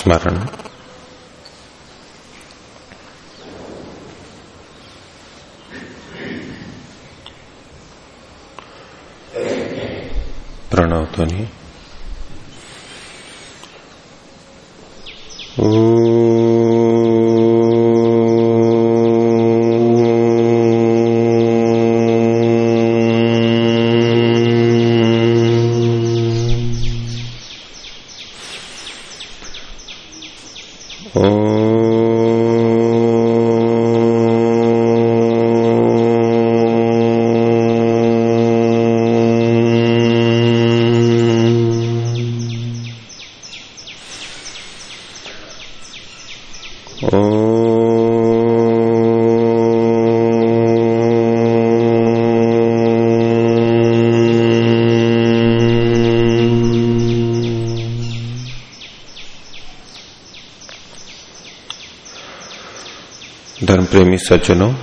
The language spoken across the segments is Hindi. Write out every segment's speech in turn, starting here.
स्मरण। प्रणव ध्वनि। धर्म प्रेमी सज्जनों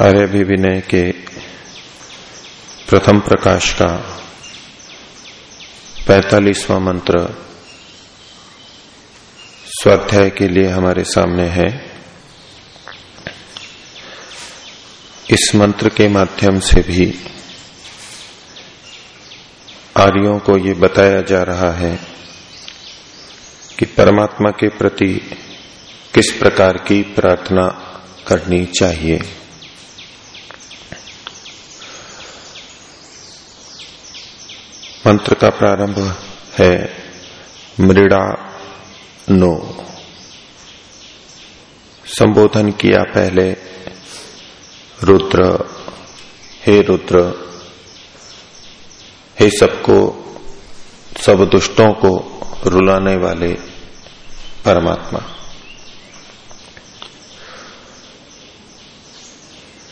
आर्यभिविनय के प्रथम प्रकाश का पैतालीसवां मंत्र स्वाध्याय के लिए हमारे सामने है। इस मंत्र के माध्यम से भी आर्यों को ये बताया जा रहा है कि परमात्मा के प्रति किस प्रकार की प्रार्थना करनी चाहिए। मंत्र का प्रारंभ है मृड़ा नो। संबोधन किया पहले रुद्र। हे रुद्र, हे सबको, सब दुष्टों को रुलाने वाले परमात्मा।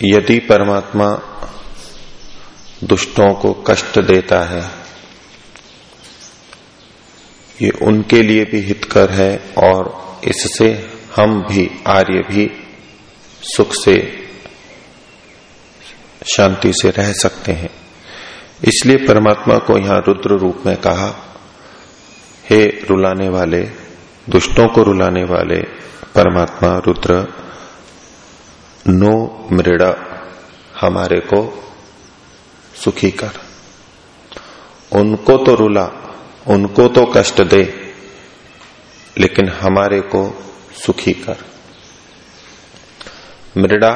यदि परमात्मा दुष्टों को कष्ट देता है ये उनके लिए भी हितकर है और इससे हम भी, आर्य भी सुख से, शांति से रह सकते हैं। इसलिए परमात्मा को यहाँ रुद्र रूप में कहा, हे रुलाने वाले, दुष्टों को रुलाने वाले परमात्मा रुद्र, नो मृड़ा हमारे को सुखी कर। उनको तो रुला उनको तो कष्ट दे, लेकिन हमारे को सुखी कर। मृड़ा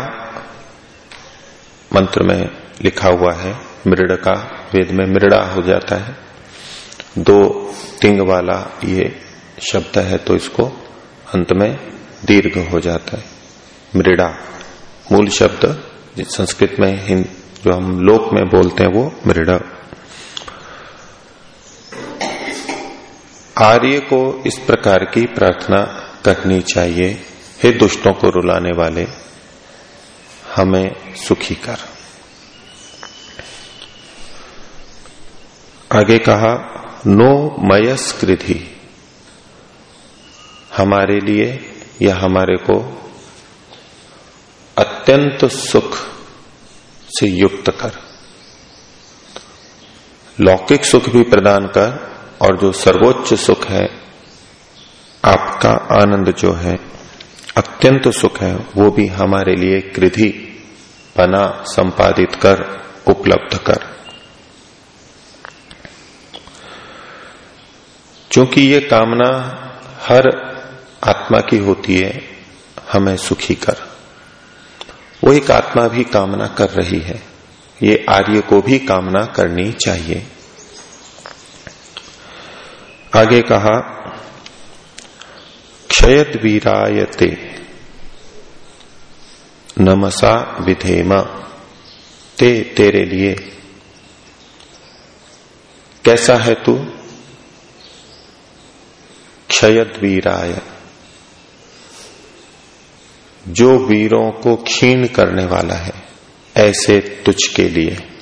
मंत्र में लिखा हुआ है, मृड का वेद में मृड़ा हो जाता है। दो तिंग वाला ये शब्द है तो इसको अंत में दीर्घ हो जाता है। मृड़ा, मूल शब्द संस्कृत में हिंद, जो हम लोक में बोलते हैं, वो मृड। आर्य को इस प्रकार की प्रार्थना करनी चाहिए। हे दुष्टों को रुलाने वाले, हमें सुखी कर। आगे कहा, नो मयस्कृधि हमारे लिए या हमारे को अत्यंत सुख से युक्त कर। लौकिक सुख भी प्रदान कर और जो सर्वोच्च सुख है, आपका आनंद जो है, अत्यंत सुख है, वो भी हमारे लिए कृधि बना, संपादित कर, उपलब्ध कर। क्योंकि ये कामना हर आत्मा की होती है, हमें सुखी कर। वो एक आत्मा भी कामना कर रही है। ये आर्य को भी कामना करनी चाहिए। आगे कहा क्षयद वीरायते, नमसा विधेमा, ते तेरे लिए। कैसा है तू? क्षयद वीराय। जो वीरों को क्षीण करने वाला है, ऐसे तुझ के लिए।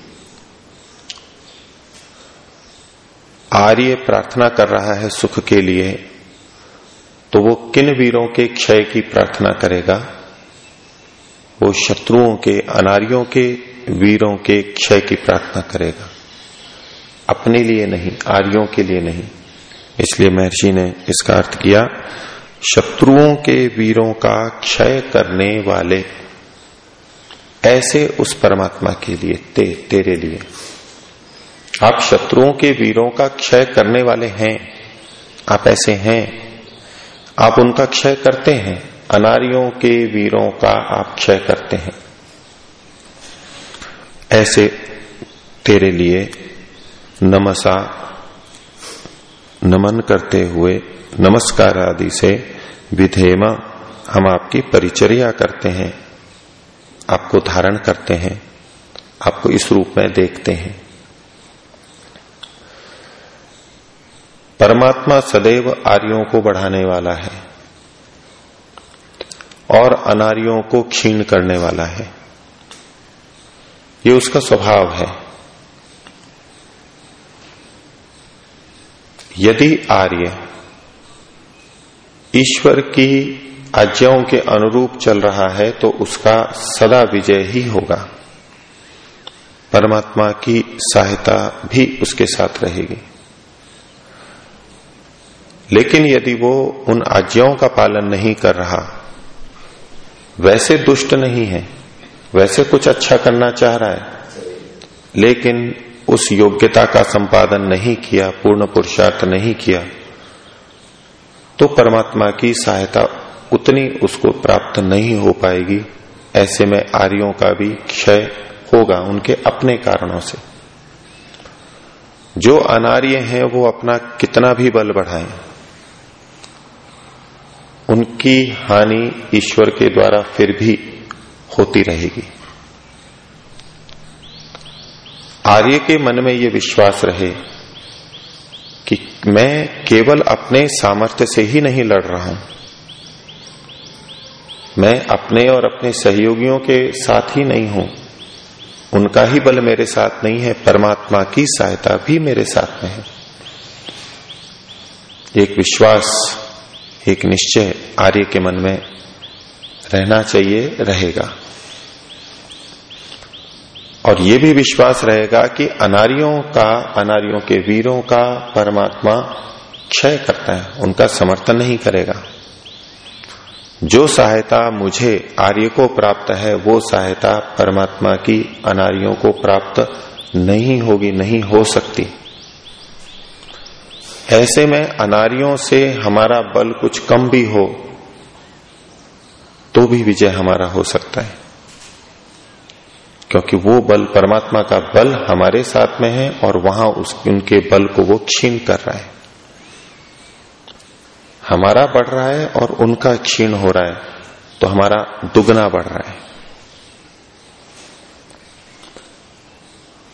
आर्य प्रार्थना कर रहा है सुख के लिए तो वो किन वीरों के क्षय की प्रार्थना करेगा? वो शत्रुओं के अनार्यों के वीरों के क्षय की प्रार्थना करेगा। अपने लिए नहीं आर्यों के लिए नहीं। इसलिए महर्षि ने इसका अर्थ किया शत्रुओं के वीरों का क्षय करने वाले ऐसे उस परमात्मा के लिए ते, तेरे लिए। आप शत्रुओं के वीरों का क्षय करने वाले हैं। आप ऐसे हैं। आप उनका क्षय करते हैं। अनारियों के वीरों का आप क्षय करते हैं। ऐसे तेरे लिए नमसा नमन करते हुए, नमस्कार आदि से विधेमा हम आपकी परिचर्या करते हैं। आपको धारण करते हैं। आपको इस रूप में देखते हैं। परमात्मा सदैव आर्यों को बढ़ाने वाला है और अनार्यों को क्षीण करने वाला है। ये उसका स्वभाव है। यदि आर्य ईश्वर की आज्ञाओं के अनुरूप चल रहा है तो उसका सदा विजय ही होगा। परमात्मा की सहायता भी उसके साथ रहेगी। लेकिन यदि वो उन आज्ञाओं का पालन नहीं कर रहा, वैसे दुष्ट नहीं है, वैसे कुछ अच्छा करना चाह रहा है, लेकिन उस योग्यता का संपादन नहीं किया, पूर्ण पुरुषार्थ नहीं किया तो परमात्मा की सहायता उतनी उसको प्राप्त नहीं हो पाएगी। ऐसे में आर्यों का भी क्षय होगा उनके अपने कारणों से। जो अनार्य हैं, वो अपना कितना भी बल बढ़ाएँ। उनकी हानि ईश्वर के द्वारा फिर भी होती रहेगी। आर्य के मन में यह विश्वास रहे कि मैं केवल अपने सामर्थ्य से ही नहीं लड़ रहा हूँ। मैं अपने और अपने सहयोगियों के साथ ही नहीं हूँ। उनका ही बल मेरे साथ नहीं है, परमात्मा की सहायता भी मेरे साथ में है। एक विश्वास एक निश्चय आर्य के मन में रहना चाहिए, रहेगा। और ये भी विश्वास रहेगा कि अनारियों का, अनारियों के वीरों का परमात्मा क्षय करता है, उनका समर्थन नहीं करेगा। जो सहायता मुझे आर्य को प्राप्त है, वो सहायता परमात्मा की अनारियों को प्राप्त नहीं होगी, नहीं हो सकती। ऐसे में अनारियों से हमारा बल कुछ कम भी हो तो भी विजय हमारा हो सकता है। क्योंकि वो बल परमात्मा का बल हमारे साथ में है और वहाँ उस, उनके बल को वो क्षीण कर रहा है। हमारा बढ़ रहा है और उनका क्षीण हो रहा है तो हमारा दुगना बढ़ रहा है।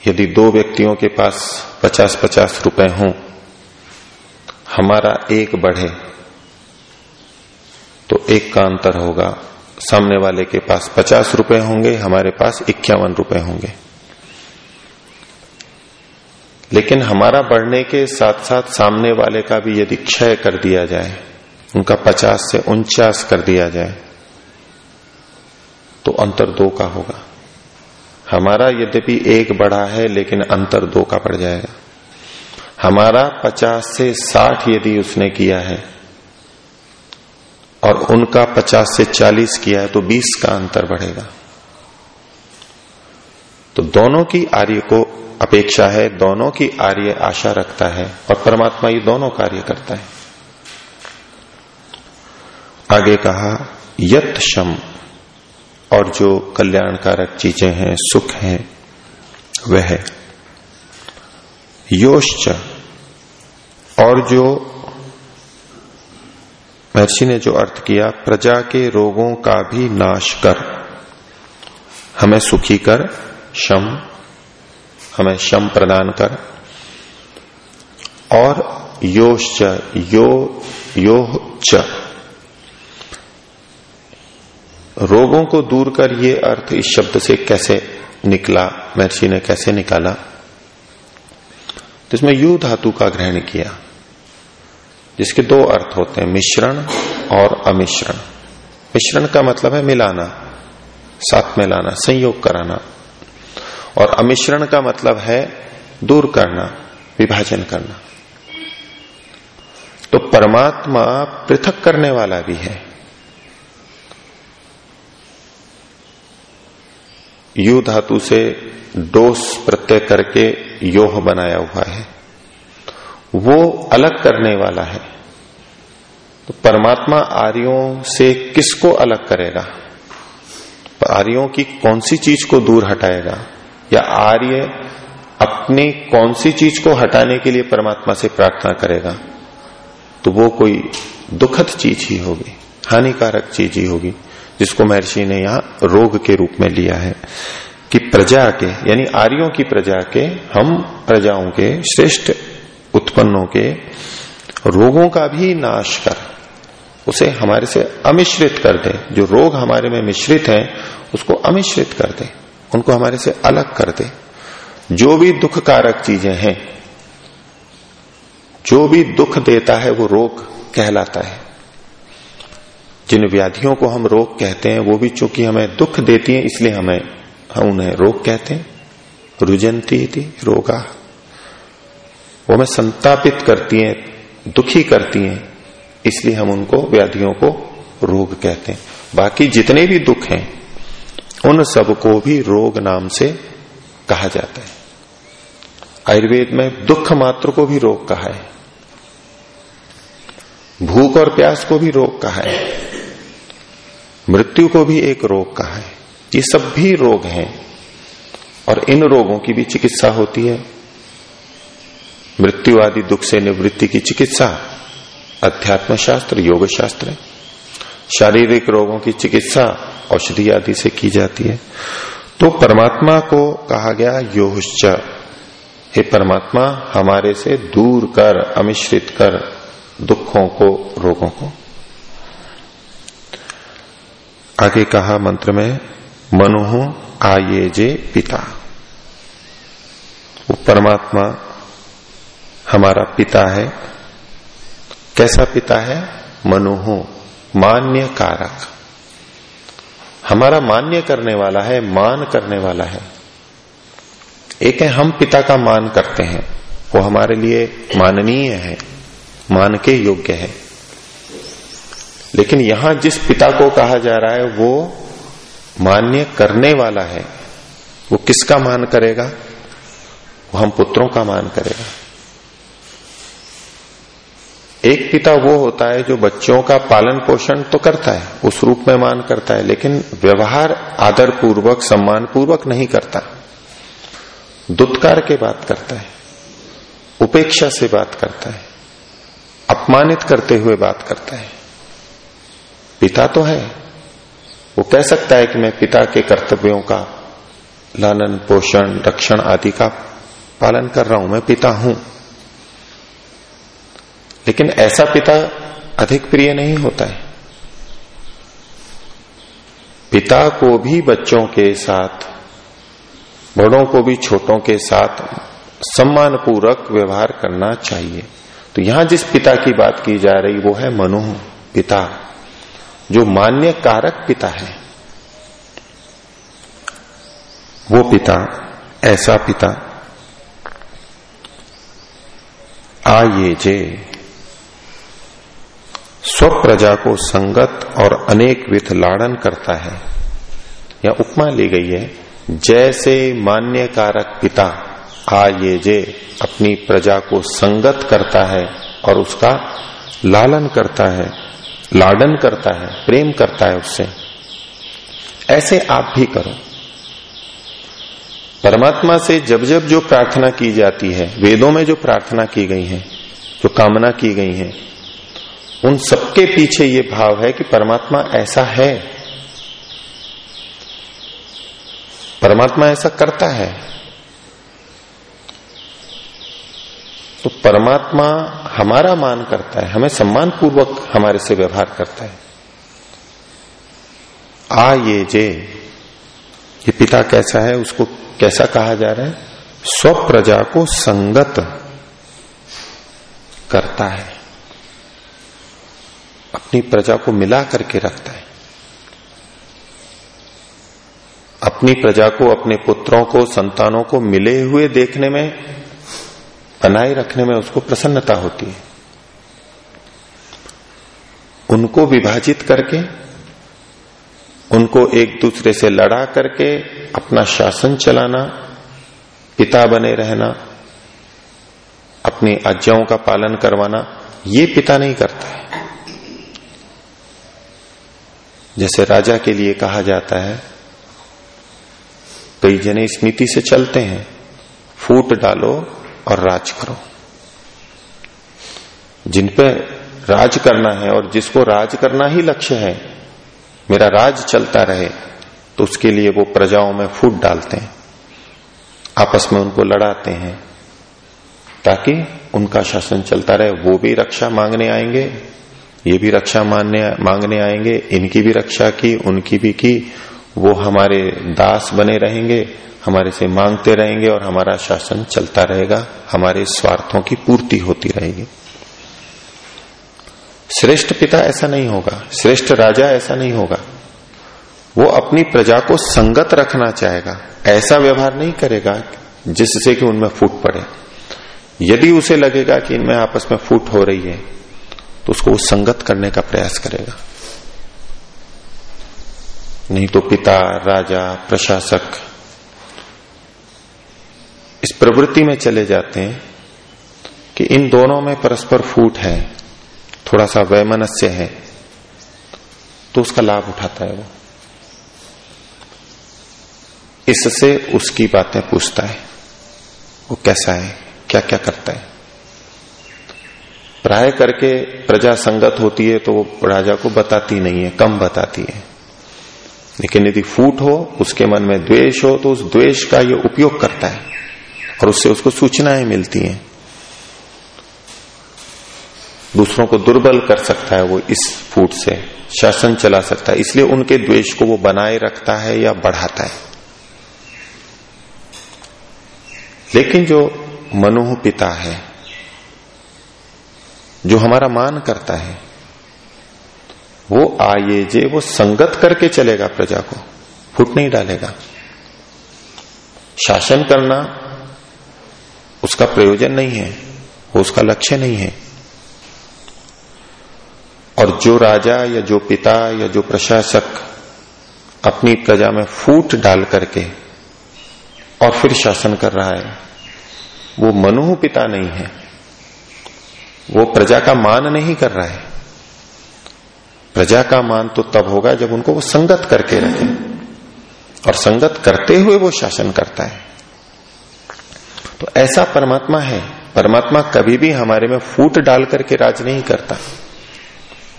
यदि दो व्यक्तियों के पास पचास पचास रुपए हों हमारा एक बढ़े तो एक का अंतर होगा। सामने वाले के पास पचास रुपए होंगे, हमारे पास इक्यावन रुपए होंगे। लेकिन हमारा बढ़ने के साथ साथ सामने वाले का भी यदि क्षय कर दिया जाए, उनका पचास से उनचास कर दिया जाए तो अंतर दो का होगा। हमारा यद्यपि एक बढ़ा है, लेकिन अंतर दो का पड़ जाएगा। हमारा पचास से साठ यदि उसने किया है और उनका 50 से 40 किया है तो 20 का अंतर बढ़ेगा। तो दोनों की आर्य को अपेक्षा है, दोनों की आर्य आशा रखता है और परमात्मा ये दोनों कार्य करता है। आगे कहा, यत शम और जो कल्याणकारक चीज़ें हैं, सुख हैं, वह योश्च और जो महर्षि ने जो अर्थ किया, प्रजा के रोगों का भी नाश कर। हमें सुखी कर, शम, हमें शम प्रदान कर। और योश्च, यो यो च रोगों को दूर कर ये अर्थ इस शब्द से कैसे निकला, महर्षि ने कैसे निकाला? तो इसमें यू धातु का ग्रहण किया। जिसके दो अर्थ होते हैं, मिश्रण और अमिश्रण। मिश्रण का मतलब है मिलाना, साथ में लाना, संयोग कराना। और अमिश्रण का मतलब है दूर करना, विभाजन करना। तो परमात्मा पृथक करने वाला भी है। यु धातु से डोस प्रत्यय करके योह बनाया हुआ है। वो अलग करने वाला है। तो परमात्मा आर्यों से किसको अलग करेगा? आर्यों की कौन सी चीज़ को दूर हटाएगा? या आर्य अपनी कौन सी चीज़ को हटाने के लिए परमात्मा से प्रार्थना करेगा? तो वो कोई दुखद चीज़ ही होगी, हानिकारक चीज़ ही होगी, जिसको महर्षि ने यहाँ रोग के रूप में लिया है कि प्रजा के, यानी आर्यों की प्रजा के, हम प्रजाओं के श्रेष्ठ उत्पन्नों के रोगों का भी नाश कर, उसे हमारे से अमिश्रित कर दे। जो रोग हमारे में मिश्रित हैं, उसको अमिश्रित कर दे, उनको हमारे से अलग कर दे। जो भी दुख कारक चीज़ें हैं, जो भी दुख देता है, वो रोग कहलाता है। जिन व्याधियों को हम रोग कहते हैं, वो भी चूँकि हमें दुख देती हैं, इसलिए हमें, हम उन्हें रोग कहते हैं। रुजंती थी रोगा। वो हमें संतापित करती हैं, दुखी करती हैं, इसलिए हम उनको व्याधियों को रोग कहते हैं। बाकी जितने भी दुख हैं, उन सबको भी रोग नाम से कहा जाता है। आयुर्वेद में दुख मात्र को भी रोग कहा है। भूख और प्यास को भी रोग कहा है। मृत्यु को भी एक रोग कहा है। ये सब भी रोग हैं और इन रोगों की भी चिकित्सा होती है। मृत्यु आदि दुख से निवृत्ति की चिकित्सा अध्यात्म शास्त्र योग शास्त्र शारीरिक रोगों की चिकित्सा औषधि आदि से की जाती है। तो परमात्मा को कहा गया योश्च, हे परमात्मा, हमारे से दूर कर, अमिश्रित कर दुखों को, रोगों को। आगे कहा मंत्र में, मनु आए जे पिता। वो परमात्मा हमारा पिता है। कैसा पिता है? मनुह, मान्य कारक। हमारा मान्य करने वाला है, मान करने वाला है। एक है, हम पिता का मान करते हैं। वो हमारे लिए माननीय है, मान के योग्य है। लेकिन यहाँ जिस पिता को कहा जा रहा है, वो मान्य करने वाला है। वो किसका मान करेगा? वो हम पुत्रों का मान करेगा। एक पिता वो होता है जो बच्चों का पालन पोषण तो करता है, उस रूप में मान करता है, लेकिन व्यवहार आदर पूर्वक सम्मान पूर्वक नहीं करता। दुत्कार के बात करता है, उपेक्षा से बात करता है, अपमानित करते हुए बात करता है। पिता तो है, वो कह सकता है कि मैं पिता के कर्तव्यों का लालन पोषण, रक्षण आदि का पालन कर रहा हूँ, मैं पिता हूँ। लेकिन ऐसा पिता अधिक प्रिय नहीं होता है। पिता को भी बच्चों के साथ, बड़ों को भी छोटों के साथ सम्मान पूर्वक व्यवहार करना चाहिए। तो यहाँ जिस पिता की बात की जा रही, वो है मनु पिता, जो मान्य कारक पिता है। वो पिता, ऐसा पिता आ ये जे। स्वप्रजा को संगत और अनेक विध लाड़न करता है। या उपमा ली गई है, जैसे मान्य कारक पिता आ ये जे अपनी प्रजा को संगत करता है और उसका लालन करता है, लाडन करता है, प्रेम करता है उससे। ऐसे आप भी करो। परमात्मा से जब जब जो प्रार्थना की जाती है, वेदों में जो प्रार्थना की गई है, जो कामना की गई है उन सबके पीछे ये भाव है कि परमात्मा ऐसा है। परमात्मा ऐसा करता है। तो परमात्मा हमारा मान करता है, हमें सम्मान पूर्वक हमारे से व्यवहार करता है। आ ये जे, ये पिता कैसा है, उसको कैसा कहा जा रहा है? स्व प्रजा को संगत करता है। अपनी प्रजा को मिला करके रखता है। अपनी प्रजा को, अपने पुत्रों को, संतानों को मिले हुए देखने में बनाए रखने में उसको प्रसन्नता होती है। उनको विभाजित करके, उनको एक दूसरे से लड़ा करके अपना शासन चलाना, पिता बने रहना, अपनी आज्ञाओं का पालन करवाना, ये पिता नहीं करता है जैसे राजा के लिए कहा जाता है, कई जने स्मृति से चलते हैं, फूट डालो और राज करो। जिन पे राज करना है और जिसको राज करना ही लक्ष्य है, मेरा राज चलता रहे तो उसके लिए वो प्रजाओं में फूट डालते हैं, आपस में उनको लड़ाते हैं, ताकि उनका शासन चलता रहे, वो भी रक्षा मांगने आएँगे ये भी रक्षा मानने मांगने आएँगे, इनकी भी रक्षा की, उनकी भी की, वो हमारे दास बने रहेंगे, हमारे से मांगते रहेंगे और हमारा शासन चलता रहेगा, हमारे स्वार्थों की पूर्ति होती रहेगी। श्रेष्ठ पिता ऐसा नहीं होगा, श्रेष्ठ राजा ऐसा नहीं होगा। वो अपनी प्रजा को संगत रखना चाहेगा, ऐसा व्यवहार नहीं करेगा जिससे कि उनमें फूट पड़े। यदि उसे लगेगा कि इनमें आपस में फूट हो रही है तो उसको संगत करने का प्रयास करेगा। नहीं तो पिता, राजा, प्रशासक इस प्रवृत्ति में चले जाते हैं कि इन दोनों में परस्पर फूट है, थोड़ा सा वैमनस्य है तो उसका लाभ उठाता है वो। इससे उसकी बातें पूछता है, वो कैसा है क्या क्या करता है। प्राय करके प्रजा संगत होती है तो वो राजा को बताती नहीं है, कम बताती है। लेकिन यदि फूट हो, उसके मन में द्वेष हो तो उस द्वेष का ये उपयोग करता है और उससे उसको सूचनाएँ मिलती हैं। दूसरों को दुर्बल कर सकता है वो इस फूट से, शासन चला सकता है, इसलिए उनके द्वेष को वो बनाए रखता है या बढ़ाता है। लेकिन जो मनोह पिता है जो हमारा मान करता है, वो आए जे, वो संगत करके चलेगा प्रजा को, फुट नहीं डालेगा। शासन करना उसका प्रयोजन नहीं है, वो उसका लक्ष्य नहीं है। और जो राजा या जो पिता या जो प्रशासक अपनी प्रजा में फूट डाल करके और फिर शासन कर रहा है, वो मनुह पिता नहीं है। वो प्रजा का मान नहीं कर रहा है। प्रजा का मान तो तब होगा जब उनको वो संगत करके रखे। और संगत करते हुए वो शासन करता है। तो ऐसा परमात्मा है। परमात्मा कभी भी हमारे में फूट डाल करके राज नहीं करता।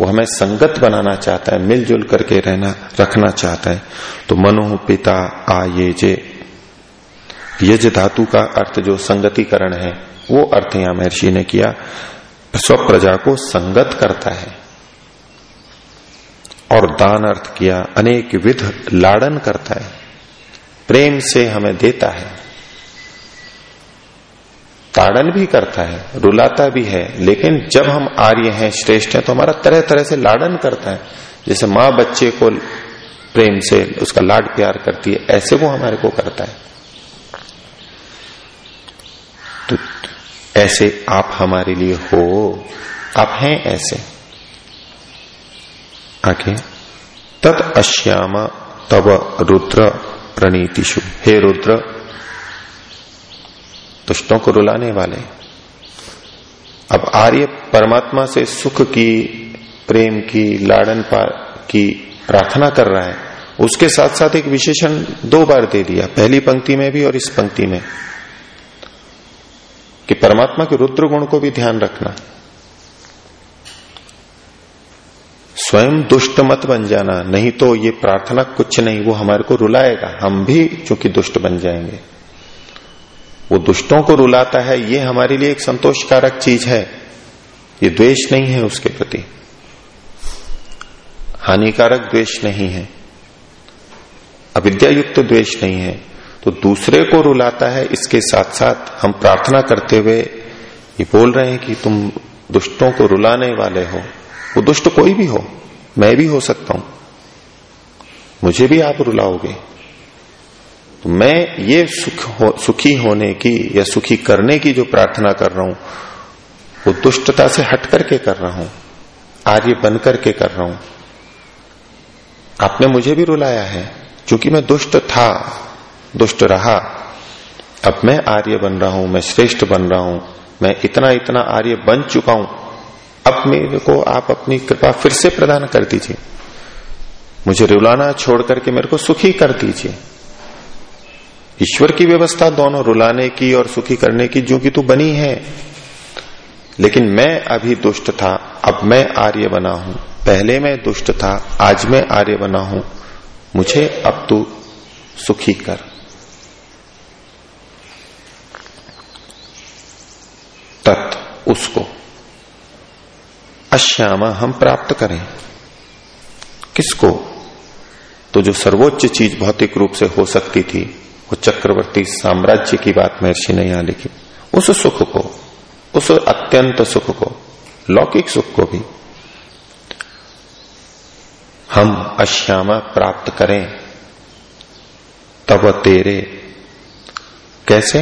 वो हमें संगत बनाना चाहता है, मिलजुल करके रहना, रखना चाहता है। तो मनु पिता आ ये जे। यज धातु का अर्थ जो संगतिकरण है, वो अर्थ यहाँ महर्षि ने किया। स्वप्रजा को संगत करता है और दान अर्थ किया, अनेक विध लाड़न करता है, प्रेम से हमें देता है, ताड़न भी करता है, रुलाता भी है, लेकिन जब हम आर्य हैं, श्रेष्ठ हैं तो हमारा तरह तरह से लाड़न करता है। जैसे माँ बच्चे को प्रेम से उसका लाड प्यार करती है, ऐसे वो हमारे को करता है। तो ऐसे आप हमारे लिए हो। आप हैं ऐसे। आगे तत् अश्याम तब रुद्र प्रणीतिशु हे रुद्र, दुष्टों को रुलाने वाले, अब आर्य परमात्मा से सुख की, प्रेम की, लाड़न की प्रार्थना कर रहा है। उसके साथ साथ एक विशेषण दो बार दे दिया, पहली पंक्ति में भी और इस पंक्ति में। कि परमात्मा के रुद्र गुण को भी ध्यान रखना। स्वयं दुष्ट मत बन जाना, नहीं तो ये प्रार्थना कुछ नहीं, वो हमारे को रुलाएगा। हम भी चूँकि दुष्ट बन जाएँगे। वो दुष्टों को रुलाता है, ये हमारे लिए एक संतोषकारक चीज़ है। ये द्वेष नहीं है उसके प्रति। हानिकारक द्वेष नहीं है। अविद्या युक्त द्वेष नहीं है। तो दूसरे को रुलाता है। इसके साथ साथ हम प्रार्थना करते हुए ये बोल रहे हैं कि तुम दुष्टों को रुलाने वाले हो। वो दुष्ट कोई भी हो मैं भी हो सकता हूँ। मुझे भी आप रुलाओगे। तो मैं ये सुख हो, सुखी होने की या सुखी करने की जो प्रार्थना कर रहा हूँ वो दुष्टता से हट करके कर रहा हूँ आर्य बन करके कर रहा हूँ। आपने मुझे भी रुलाया है। क्योंकि मैं दुष्ट था दुष्ट रहा। अब मैं आर्य बन रहा हूँ, मैं श्रेष्ठ बन रहा हूँ, मैं इतना इतना आर्य बन चुका हूँ। अब मेरे को आप अपनी कृपा फिर से प्रदान कर दीजिए। मुझे रुलाना छोड़ करके मेरे को सुखी कर दीजिए। ईश्वर की व्यवस्था दोनों रुलाने की और सुखी करने की, जो कि तू बनी है। लेकिन मैं अभी दुष्ट था, अब मैं आर्य बना हूँ। पहले मैं दुष्ट था, आज मैं आर्य बना हूँ। मुझे अब तू सुखी कर तत् उसको। अश्यामा हम प्राप्त करें। किसको? तो जो सर्वोच्च चीज़ भौतिक रूप से हो सकती थी, वो चक्रवर्ती साम्राज्य की बात महर्षि ने यहाँ लिखी। उस सुख को, उस अत्यंत सुख को, लौकिक सुख को भी हम अश्यामा प्राप्त करें। तब तेरे। कैसे?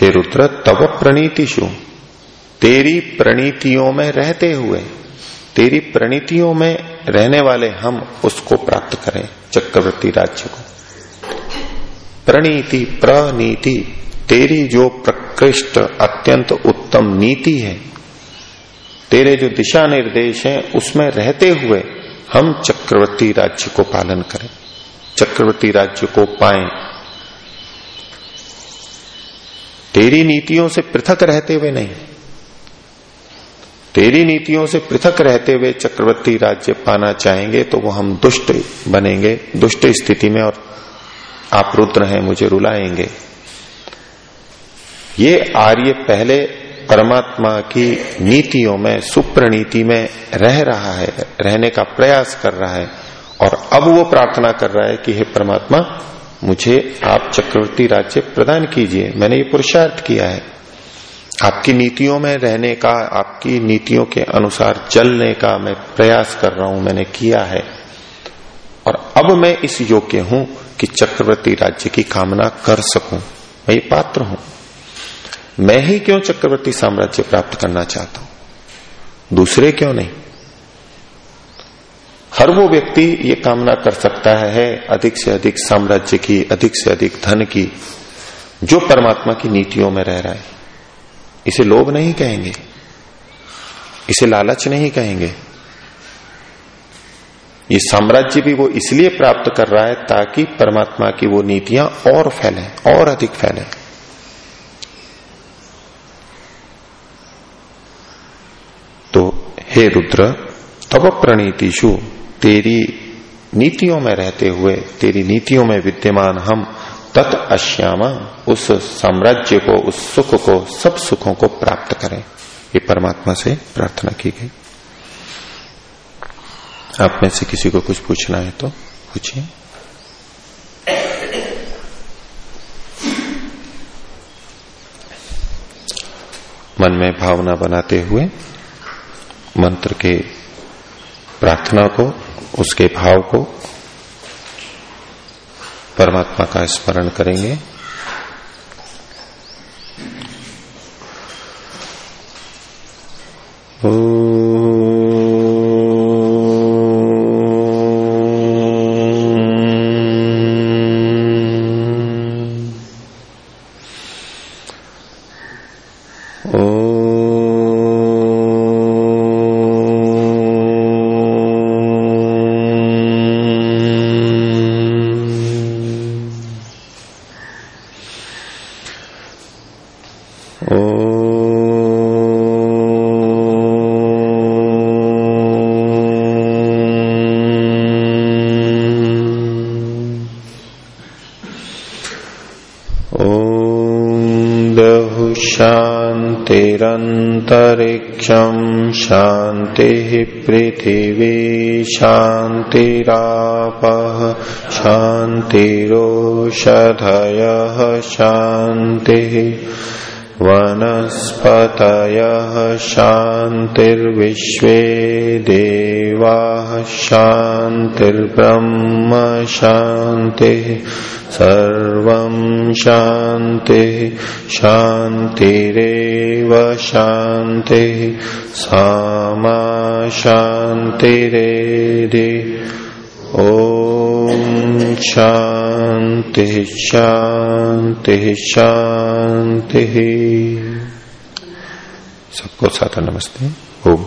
हे रुद्र तब प्रणीतिशु तेरी प्रणीतियों में रहते हुए, तेरी प्रणीतियों में रहने वाले हम उसको प्राप्त करें, चक्रवर्ती राज्य को। प्रणीति प्रणीति, तेरी जो प्रकृष्ट अत्यंत उत्तम नीति है, तेरे जो दिशा निर्देश है, उसमें रहते हुए हम चक्रवर्ती राज्य को पालन करें। चक्रवर्ती राज्य को पाए। तेरी नीतियों से पृथक रहते हुए नहीं तेरी नीतियों से पृथक रहते हुए चक्रवर्ती राज्य पाना चाहेंगे तो वो हम दुष्ट बनेंगे, दुष्ट स्थिति में और आप रुद्र हैं मुझे रुलाएँगे। ये आर्य पहले परमात्मा की नीतियों में, सुप्रणीति में रह रहा है, रहने का प्रयास कर रहा है, और अब वो प्रार्थना कर रहा है कि, हे परमात्मा, मुझे आप चक्रवर्ती राज्य प्रदान कीजिए। मैंने ये पुरुषार्थ किया है। आपकी नीतियों में रहने का, आपकी नीतियों के अनुसार चलने का मैं प्रयास कर रहा हूँ, मैंने किया है। और अब मैं इस योग्य हूँ कि चक्रवर्ती राज्य की कामना कर सकूँ, मैं ये पात्र हूँ। मैं ही क्यों चक्रवर्ती साम्राज्य प्राप्त करना चाहता हूँ? दूसरे क्यों नहीं? हर वो व्यक्ति ये कामना कर सकता है अधिक से अधिक साम्राज्य की, अधिक से अधिक धन की, जो परमात्मा की नीतियों में रह रहा है। इसे लोभ नहीं कहेंगे, इसे लालच नहीं कहेंगे। ये साम्राज्य भी वो इसलिए प्राप्त कर रहा है ताकि परमात्मा की वो नीतियाँ और फैले, और अधिक फैले। तो हे रुद्र तब प्रणीतिशु तेरी नीतियों में रहते हुए, तेरी नीतियों में विद्यमान हम तत् अश्यामा, उस साम्राज्य को, उस सुख को, सब सुखों को प्राप्त करें। ये परमात्मा से प्रार्थना की गई। आप में से किसी को कुछ पूछना है तो पूछिए। मन में भावना बनाते हुए मंत्र के प्रार्थना को, उसके भाव को परमात्मा का स्मरण करेंगे। शांतिरंतरिक्षम शांति पृथिवी शांतिराप शांतिरोषधय शांति वनस्पत शांतिर्विश्व देवा शांतिर्ब्रह्म शांति सर्व शांति शांतिरेव शांति सामा शांतिरेदि ओ शांति शांति शांति। सबको साथ नमस्ते। ओम